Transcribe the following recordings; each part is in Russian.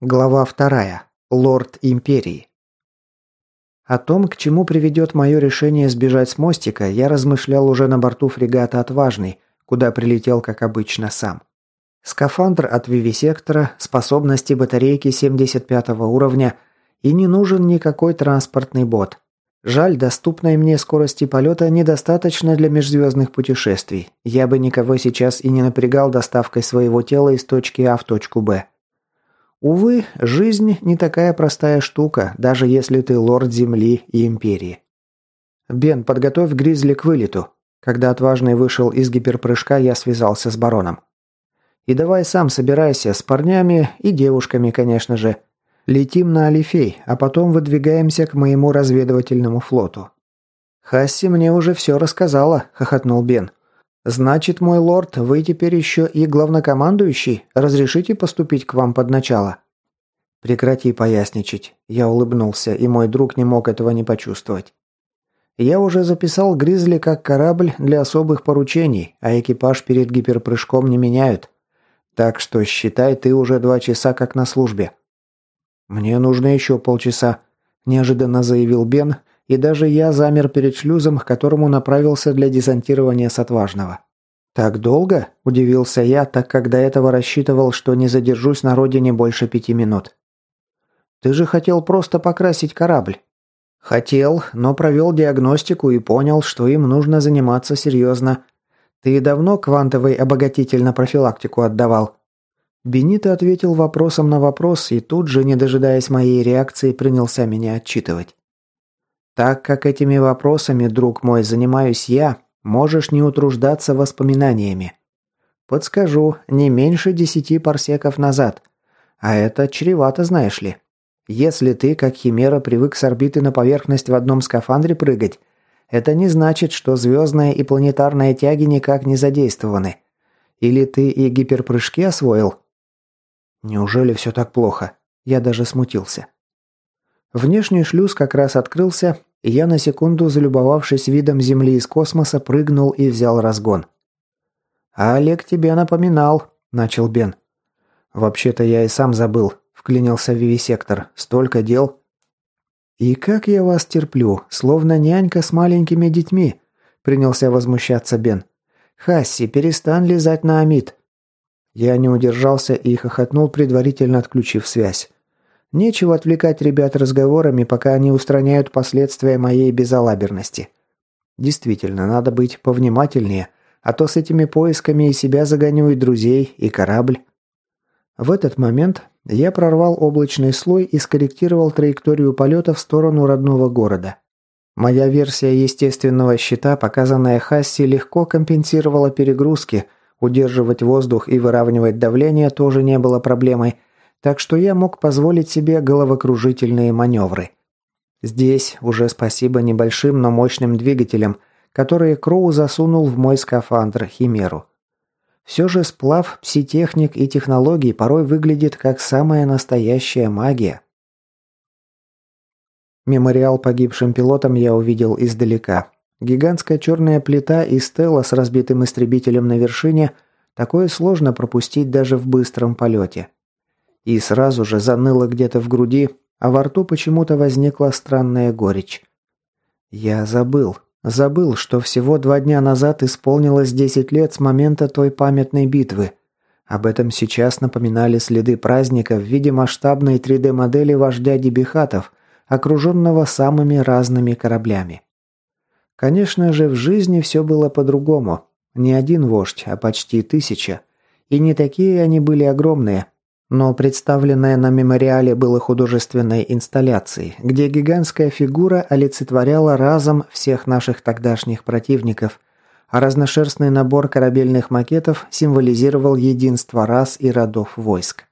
Глава вторая. Лорд Империи. О том, к чему приведет мое решение сбежать с мостика, я размышлял уже на борту фрегата «Отважный», куда прилетел, как обычно, сам. Скафандр от вивисектора, способности батарейки 75 уровня и не нужен никакой транспортный бот. Жаль, доступной мне скорости полета недостаточно для межзвездных путешествий. Я бы никого сейчас и не напрягал доставкой своего тела из точки А в точку Б. Увы, жизнь не такая простая штука, даже если ты лорд Земли и Империи. «Бен, подготовь Гризли к вылету». Когда отважный вышел из гиперпрыжка, я связался с бароном. «И давай сам собирайся, с парнями и девушками, конечно же. Летим на Алифей, а потом выдвигаемся к моему разведывательному флоту». «Хасси мне уже все рассказала», – хохотнул Бен. «Значит, мой лорд, вы теперь еще и главнокомандующий? Разрешите поступить к вам под начало?» «Прекрати поясничать». Я улыбнулся, и мой друг не мог этого не почувствовать. «Я уже записал Гризли как корабль для особых поручений, а экипаж перед гиперпрыжком не меняют. Так что считай, ты уже два часа как на службе». «Мне нужно еще полчаса», – неожиданно заявил Бен, и даже я замер перед шлюзом, к которому направился для десантирования с отважного. «Так долго?» – удивился я, так как до этого рассчитывал, что не задержусь на родине больше пяти минут. «Ты же хотел просто покрасить корабль». «Хотел, но провел диагностику и понял, что им нужно заниматься серьезно. Ты давно квантовый обогатитель на профилактику отдавал?» Бенито ответил вопросом на вопрос и тут же, не дожидаясь моей реакции, принялся меня отчитывать. Так как этими вопросами, друг мой, занимаюсь я, можешь не утруждаться воспоминаниями. Подскажу, не меньше десяти парсеков назад. А это чревато, знаешь ли. Если ты, как химера, привык с орбиты на поверхность в одном скафандре прыгать, это не значит, что звездные и планетарные тяги никак не задействованы. Или ты и гиперпрыжки освоил? Неужели все так плохо? Я даже смутился. Внешний шлюз как раз открылся, и я на секунду, залюбовавшись видом Земли из космоса, прыгнул и взял разгон. «А Олег тебе напоминал», – начал Бен. «Вообще-то я и сам забыл», – вклинился Вивисектор. «Столько дел». «И как я вас терплю, словно нянька с маленькими детьми», – принялся возмущаться Бен. «Хасси, перестань лизать на Амид». Я не удержался и хохотнул, предварительно отключив связь. Нечего отвлекать ребят разговорами, пока они устраняют последствия моей безалаберности. Действительно, надо быть повнимательнее, а то с этими поисками и себя загоню, и друзей, и корабль. В этот момент я прорвал облачный слой и скорректировал траекторию полета в сторону родного города. Моя версия естественного щита, показанная Хасси, легко компенсировала перегрузки, удерживать воздух и выравнивать давление тоже не было проблемой – так что я мог позволить себе головокружительные маневры. Здесь уже спасибо небольшим, но мощным двигателям, которые Кроу засунул в мой скафандр Химеру. Все же сплав пситехник и технологий порой выглядит как самая настоящая магия. Мемориал погибшим пилотам я увидел издалека. Гигантская черная плита и стела с разбитым истребителем на вершине – такое сложно пропустить даже в быстром полете. И сразу же заныло где-то в груди, а во рту почему-то возникла странная горечь. Я забыл. Забыл, что всего два дня назад исполнилось 10 лет с момента той памятной битвы. Об этом сейчас напоминали следы праздника в виде масштабной 3D-модели вождя Дебихатов, окруженного самыми разными кораблями. Конечно же, в жизни все было по-другому. Не один вождь, а почти тысяча. И не такие они были огромные, но представленное на мемориале было художественной инсталляцией, где гигантская фигура олицетворяла разом всех наших тогдашних противников, а разношерстный набор корабельных макетов символизировал единство рас и родов войск.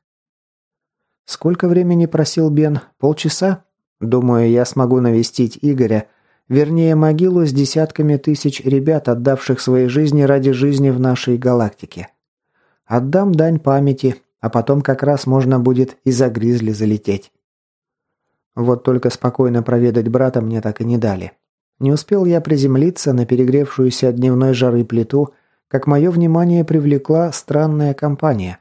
Сколько времени просил Бен? Полчаса? Думаю, я смогу навестить Игоря, вернее, могилу с десятками тысяч ребят, отдавших свои жизни ради жизни в нашей галактике. Отдам дань памяти, а потом как раз можно будет и за гризли залететь. Вот только спокойно проведать брата мне так и не дали. Не успел я приземлиться на перегревшуюся от дневной жары плиту, как мое внимание привлекла странная компания.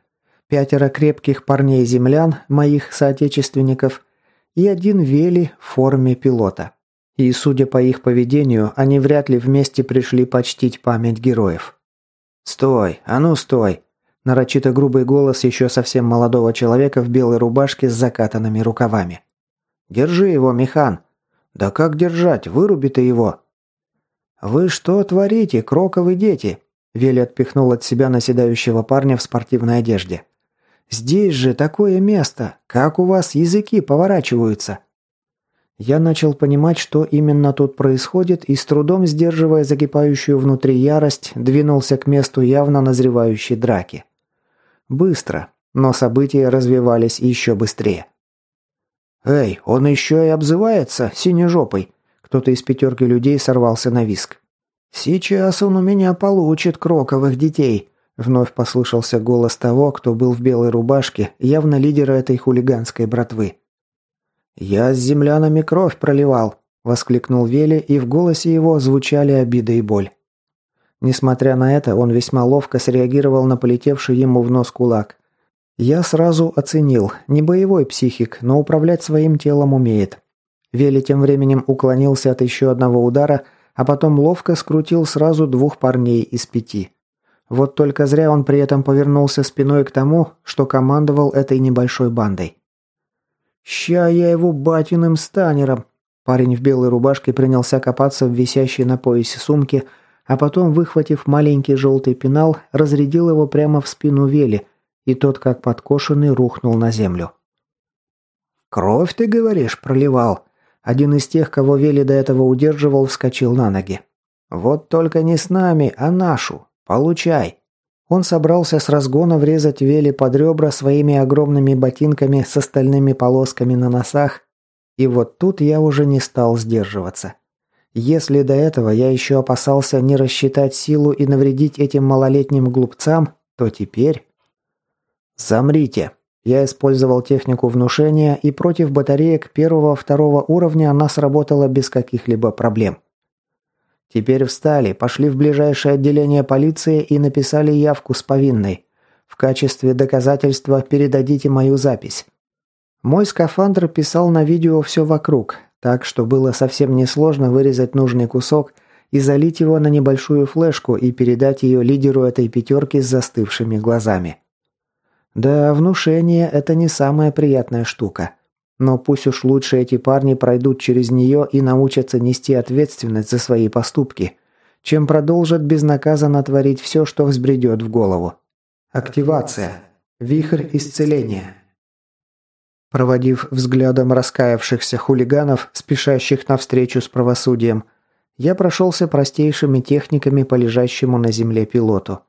пятеро крепких парней-землян, моих соотечественников, и один Вели в форме пилота. И, судя по их поведению, они вряд ли вместе пришли почтить память героев. «Стой! А ну стой!» Нарочито грубый голос еще совсем молодого человека в белой рубашке с закатанными рукавами. «Держи его, механ!» «Да как держать? Выруби ты его!» «Вы что творите, кроковы дети?» Вели отпихнул от себя наседающего парня в спортивной одежде. «Здесь же такое место! Как у вас языки поворачиваются?» Я начал понимать, что именно тут происходит, и с трудом сдерживая закипающую внутри ярость, двинулся к месту явно назревающей драки. Быстро, но события развивались еще быстрее. «Эй, он еще и обзывается синежопой!» Кто-то из пятерки людей сорвался на виск. «Сейчас он у меня получит кроковых детей!» Вновь послышался голос того, кто был в белой рубашке, явно лидера этой хулиганской братвы. «Я с землянами кровь проливал», – воскликнул Вели, и в голосе его звучали обида и боль. Несмотря на это, он весьма ловко среагировал на полетевший ему в нос кулак. Я сразу оценил, не боевой психик, но управлять своим телом умеет. Вели тем временем уклонился от еще одного удара, а потом ловко скрутил сразу двух парней из пяти. Вот только зря он при этом повернулся спиной к тому, что командовал этой небольшой бандой. «Ща я его батиным станером!» Парень в белой рубашке принялся копаться в висящей на поясе сумке, а потом, выхватив маленький желтый пенал, разрядил его прямо в спину Вели, и тот, как подкошенный, рухнул на землю. «Кровь, ты говоришь, проливал?» Один из тех, кого Вели до этого удерживал, вскочил на ноги. «Вот только не с нами, а нашу. Получай!» Он собрался с разгона врезать Вели под ребра своими огромными ботинками с остальными полосками на носах, и вот тут я уже не стал сдерживаться. Если до этого я еще опасался не рассчитать силу и навредить этим малолетним глупцам, то теперь... «Замрите!» Я использовал технику внушения, и против батареек первого-второго уровня она сработала без каких-либо проблем. Теперь встали, пошли в ближайшее отделение полиции и написали явку с повинной. В качестве доказательства передадите мою запись. Мой скафандр писал на видео все вокруг, так что было совсем несложно вырезать нужный кусок и залить его на небольшую флешку и передать ее лидеру этой пятерки с застывшими глазами. Да, внушение – это не самая приятная штука. Но пусть уж лучше эти парни пройдут через нее и научатся нести ответственность за свои поступки, чем продолжат безнаказанно творить все, что взбредет в голову. Активация. Вихрь исцеления. Проводив взглядом раскаявшихся хулиганов, спешащих навстречу с правосудием, я прошелся простейшими техниками по лежащему на земле пилоту.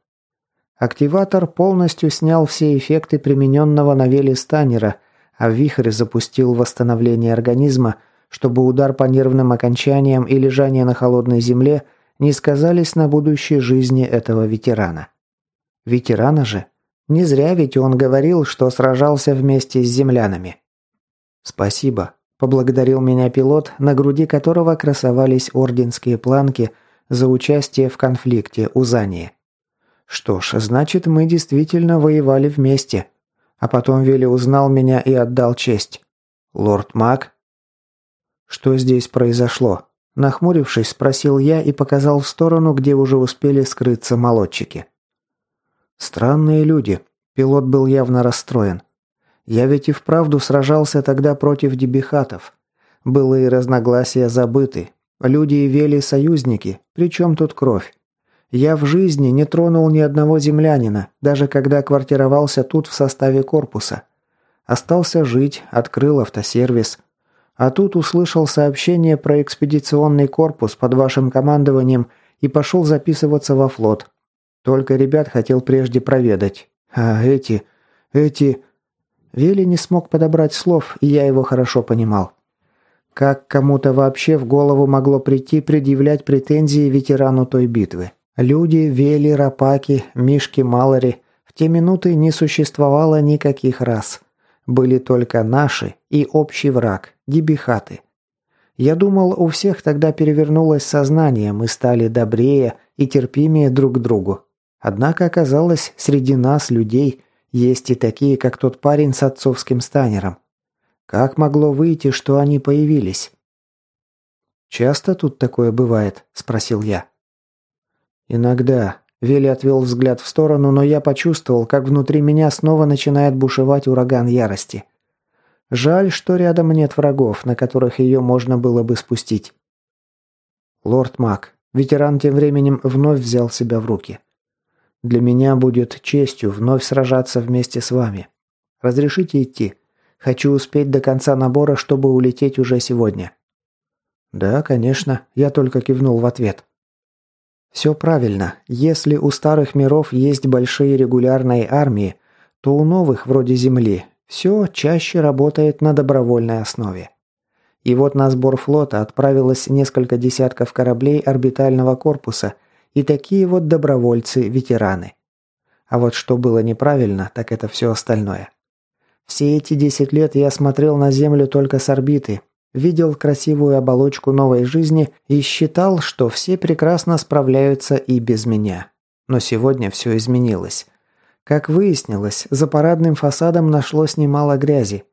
Активатор полностью снял все эффекты примененного на веле Станнера – а вихрь запустил восстановление организма, чтобы удар по нервным окончаниям и лежание на холодной земле не сказались на будущей жизни этого ветерана. Ветерана же? Не зря ведь он говорил, что сражался вместе с землянами. «Спасибо», – поблагодарил меня пилот, на груди которого красовались орденские планки за участие в конфликте у Зании. «Что ж, значит, мы действительно воевали вместе. А потом Вилли узнал меня и отдал честь. «Лорд Мак?» «Что здесь произошло?» Нахмурившись, спросил я и показал в сторону, где уже успели скрыться молодчики. «Странные люди». Пилот был явно расстроен. «Я ведь и вправду сражался тогда против дебихатов. Былые разногласия забыты. Люди и вели союзники. Причем тут кровь? Я в жизни не тронул ни одного землянина, даже когда квартировался тут в составе корпуса. Остался жить, открыл автосервис. А тут услышал сообщение про экспедиционный корпус под вашим командованием и пошел записываться во флот. Только ребят хотел прежде проведать. А эти... эти... Вели не смог подобрать слов, и я его хорошо понимал. Как кому-то вообще в голову могло прийти предъявлять претензии ветерану той битвы? Люди, Вели, Рапаки, Мишки, Малори. В те минуты не существовало никаких рас. Были только наши и общий враг – дебихаты. Я думал, у всех тогда перевернулось сознание, мы стали добрее и терпимее друг к другу. Однако оказалось, среди нас, людей, Есть и такие, как тот парень с отцовским станером. Как могло выйти, что они появились? «Часто тут такое бывает?» – спросил я. «Иногда». Вели отвел взгляд в сторону, но я почувствовал, как внутри меня снова начинает бушевать ураган ярости. Жаль, что рядом нет врагов, на которых ее можно было бы спустить. «Лорд Мак». Ветеран тем временем вновь взял себя в руки. «Для меня будет честью вновь сражаться вместе с вами. Разрешите идти? Хочу успеть до конца набора, чтобы улететь уже сегодня». «Да, конечно», – я только кивнул в ответ. «Все правильно. Если у старых миров есть большие регулярные армии, то у новых, вроде Земли, все чаще работает на добровольной основе. И вот на сбор флота отправилось несколько десятков кораблей орбитального корпуса и такие вот добровольцы-ветераны. А вот что было неправильно, так это все остальное. Все эти десять лет я смотрел на Землю только с орбиты, видел красивую оболочку новой жизни и считал, что все прекрасно справляются и без меня. Но сегодня все изменилось. Как выяснилось, за парадным фасадом нашлось немало грязи.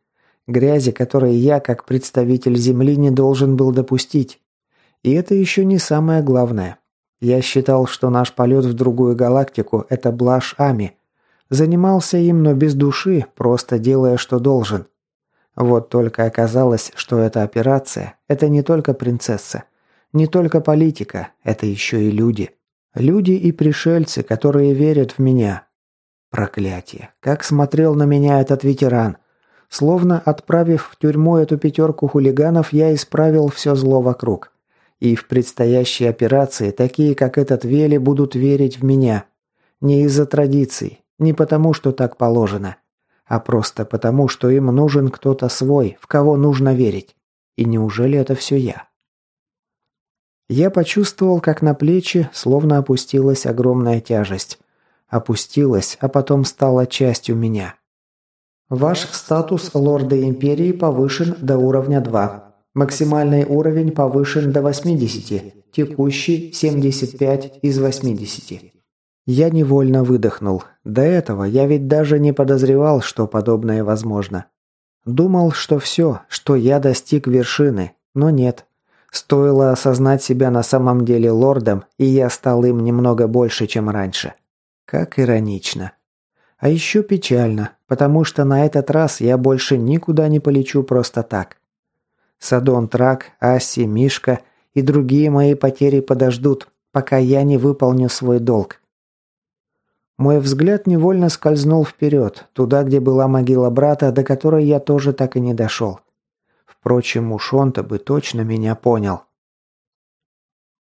Грязи, которые я, как представитель Земли, не должен был допустить. И это еще не самое главное. Я считал, что наш полет в другую галактику – это блажь Ами. Занимался им, но без души, просто делая, что должен. Вот только оказалось, что эта операция – это не только принцесса, не только политика, это еще и люди. Люди и пришельцы, которые верят в меня. Проклятие. Как смотрел на меня этот ветеран. Словно отправив в тюрьму эту пятерку хулиганов, я исправил все зло вокруг. И в предстоящей операции такие, как этот Вели, будут верить в меня. Не из-за традиций, не потому, что так положено – а просто потому, что им нужен кто-то свой, в кого нужно верить. И неужели это все я? Я почувствовал, как на плечи словно опустилась огромная тяжесть. Опустилась, а потом стала частью меня. Ваш статус лорда Империи повышен до уровня 2. Максимальный уровень повышен до 80, текущий 75 из 80. Я невольно выдохнул. До этого я ведь даже не подозревал, что подобное возможно. Думал, что все, что я достиг вершины, но нет. Стоило осознать себя на самом деле лордом, и я стал им немного больше, чем раньше. Как иронично. А еще печально, потому что на этот раз я больше никуда не полечу просто так. Садон Трак, Асси, Мишка и другие мои потери подождут, пока я не выполню свой долг. Мой взгляд невольно скользнул вперед, туда, где была могила брата, до которой я тоже так и не дошел. Впрочем, уж он-то бы точно меня понял.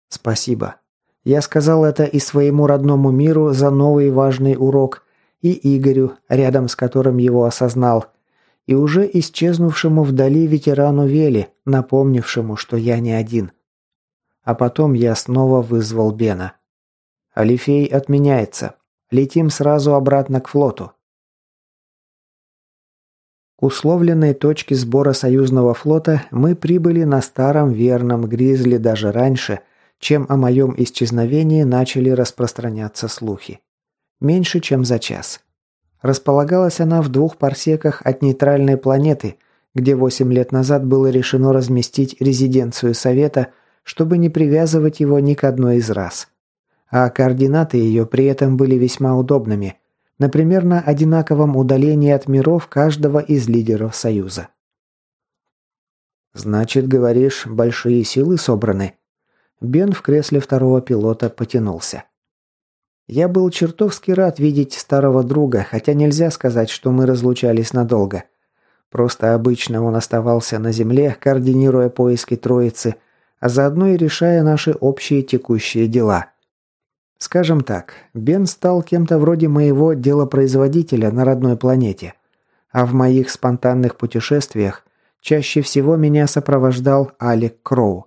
Спасибо. Я сказал это и своему родному миру за новый важный урок, и Игорю, рядом с которым его осознал, и уже исчезнувшему вдали ветерану Вели, напомнившему, что я не один. А потом я снова вызвал Бена. Алифей отменяется. Летим сразу обратно к флоту. К условленной точке сбора союзного флота мы прибыли на старом верном Гризли даже раньше, чем о моем исчезновении начали распространяться слухи. Меньше, чем за час. Располагалась она в двух парсеках от нейтральной планеты, где восемь лет назад было решено разместить резиденцию Совета, чтобы не привязывать его ни к одной из рас а координаты ее при этом были весьма удобными, например, на одинаковом удалении от миров каждого из лидеров Союза. «Значит, говоришь, большие силы собраны?» Бен в кресле второго пилота потянулся. Я был чертовски рад видеть старого друга, хотя нельзя сказать, что мы разлучались надолго. Просто обычно он оставался на земле, координируя поиски троицы, а заодно и решая наши общие текущие дела – Скажем так, Бен стал кем-то вроде моего делопроизводителя на родной планете. А в моих спонтанных путешествиях чаще всего меня сопровождал Алек Кроу.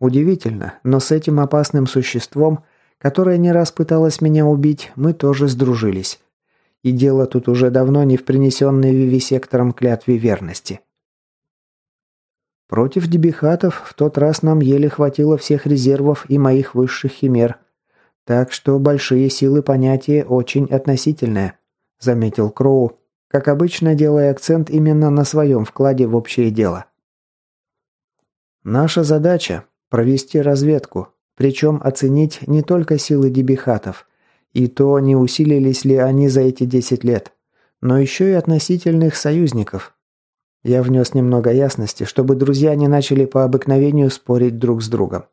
Удивительно, но с этим опасным существом, которое не раз пыталось меня убить, мы тоже сдружились. И дело тут уже давно не в принесенной вивисектором клятве верности. Против дебихатов в тот раз нам еле хватило всех резервов и моих высших химер – так что большие силы понятие очень относительное. заметил Кроу, как обычно делая акцент именно на своем вкладе в общее дело. Наша задача – провести разведку, причем оценить не только силы дебихатов, и то, не усилились ли они за эти 10 лет, но еще и относительных союзников. Я внес немного ясности, чтобы друзья не начали по обыкновению спорить друг с другом.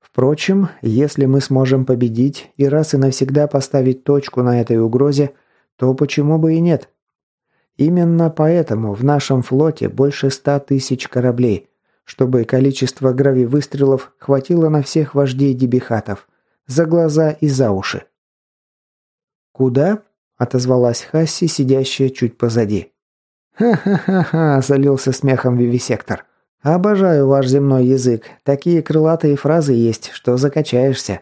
Впрочем, если мы сможем победить и раз и навсегда поставить точку на этой угрозе, то почему бы и нет? Именно поэтому в нашем флоте больше ста тысяч кораблей, чтобы количество гравивыстрелов хватило на всех вождей дебихатов, за глаза и за уши. «Куда?» – отозвалась Хасси, сидящая чуть позади. «Ха-ха-ха-ха!» – залился смехом вивисектор. «Обожаю ваш земной язык. Такие крылатые фразы есть, что закачаешься».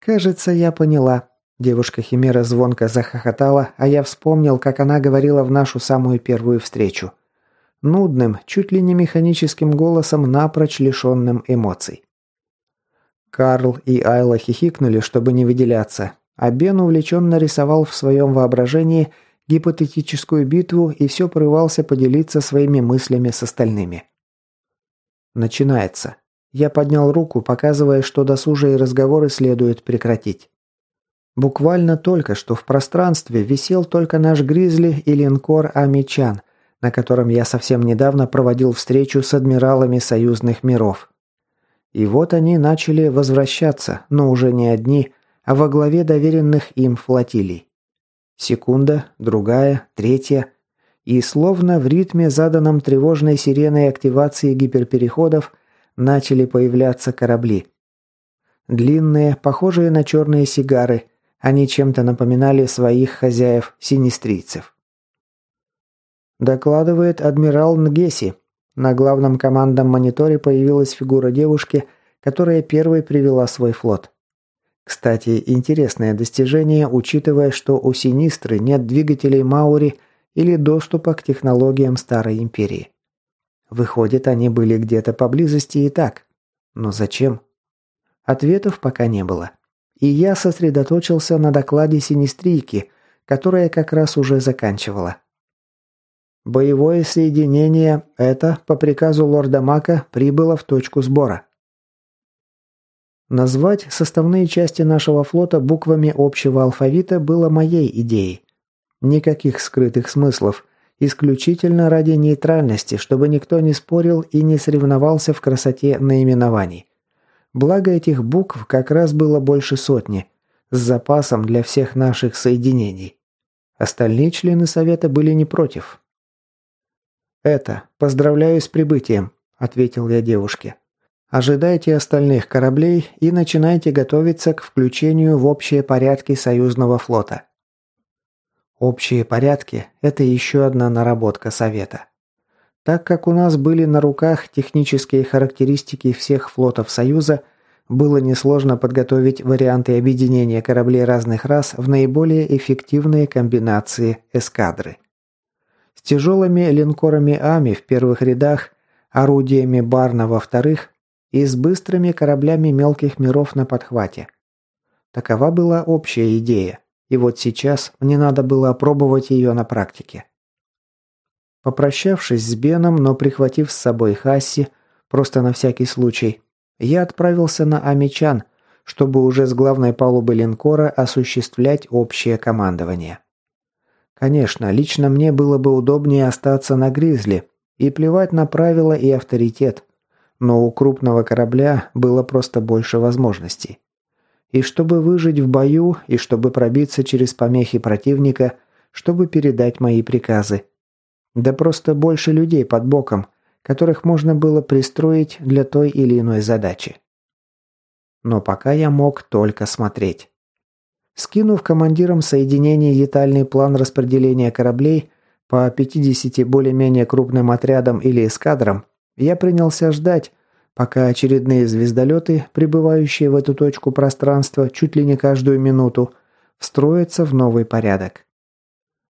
«Кажется, я поняла». Девушка-химера звонко захохотала, а я вспомнил, как она говорила в нашу самую первую встречу. Нудным, чуть ли не механическим голосом, напрочь лишенным эмоций. Карл и Айла хихикнули, чтобы не выделяться, а Бен увлеченно рисовал в своем воображении гипотетическую битву и все порывался поделиться своими мыслями с остальными. Начинается. Я поднял руку, показывая, что досужие разговоры следует прекратить. Буквально только что в пространстве висел только наш Гризли и линкор Амичан, на котором я совсем недавно проводил встречу с адмиралами союзных миров. И вот они начали возвращаться, но уже не одни, а во главе доверенных им флотилий. Секунда, другая, третья. И словно в ритме, заданном тревожной сиреной активации гиперпереходов, начали появляться корабли. Длинные, похожие на черные сигары, они чем-то напоминали своих хозяев-синистрийцев. Докладывает адмирал Нгеси. На главном командном мониторе появилась фигура девушки, которая первой привела свой флот. Кстати, интересное достижение, учитывая, что у Синистры нет двигателей Маури или доступа к технологиям Старой Империи. Выходит, они были где-то поблизости и так. Но зачем? Ответов пока не было. И я сосредоточился на докладе Синистрийки, которая как раз уже заканчивала. Боевое соединение это, по приказу лорда Мака, прибыло в точку сбора. Назвать составные части нашего флота буквами общего алфавита было моей идеей. Никаких скрытых смыслов, исключительно ради нейтральности, чтобы никто не спорил и не соревновался в красоте наименований. Благо этих букв как раз было больше сотни, с запасом для всех наших соединений. Остальные члены совета были не против. «Это, поздравляю с прибытием», – ответил я девушке. Ожидайте остальных кораблей и начинайте готовиться к включению в общие порядки союзного флота. Общие порядки – это еще одна наработка Совета. Так как у нас были на руках технические характеристики всех флотов Союза, было несложно подготовить варианты объединения кораблей разных рас в наиболее эффективные комбинации эскадры. Тяжелыми линкорами Ами в первых рядах, орудиями Барна во вторых, и с быстрыми кораблями мелких миров на подхвате. Такова была общая идея, и вот сейчас мне надо было опробовать ее на практике. Попрощавшись с Беном, но прихватив с собой Хасси, просто на всякий случай, я отправился на Амичан, чтобы уже с главной палубы линкора осуществлять общее командование. Конечно, лично мне было бы удобнее остаться на Гризли и плевать на правила и авторитет, но у крупного корабля было просто больше возможностей. И чтобы выжить в бою, и чтобы пробиться через помехи противника, чтобы передать мои приказы. Да просто больше людей под боком, которых можно было пристроить для той или иной задачи. Но пока я мог только смотреть. Скинув командирам соединений детальный план распределения кораблей по 50 более-менее крупным отрядам или эскадрам, я принялся ждать, пока очередные звездолеты, прибывающие в эту точку пространства чуть ли не каждую минуту, встроятся в новый порядок.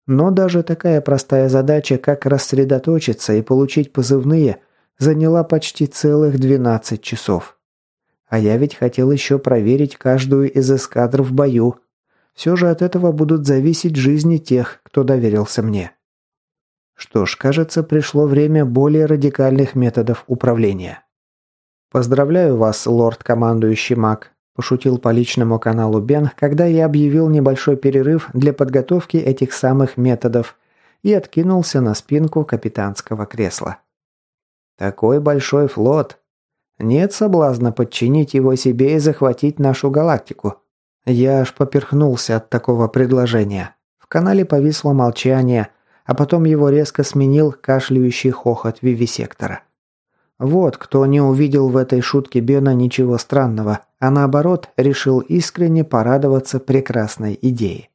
Но даже такая простая задача, как рассредоточиться и получить позывные, заняла почти целых 12 часов. А я ведь хотел еще проверить каждую из эскадр в бою. Все же от этого будут зависеть жизни тех, кто доверился мне. Что ж, кажется, пришло время более радикальных методов управления. «Поздравляю вас, лорд-командующий маг», – пошутил по личному каналу Бен, когда я объявил небольшой перерыв для подготовки этих самых методов и откинулся на спинку капитанского кресла. «Такой большой флот. Нет соблазна подчинить его себе и захватить нашу галактику». Я аж поперхнулся от такого предложения. В канале повисло молчание, а потом его резко сменил кашляющий хохот вивисектора. Вот кто не увидел в этой шутке Бена ничего странного, а наоборот решил искренне порадоваться прекрасной идее.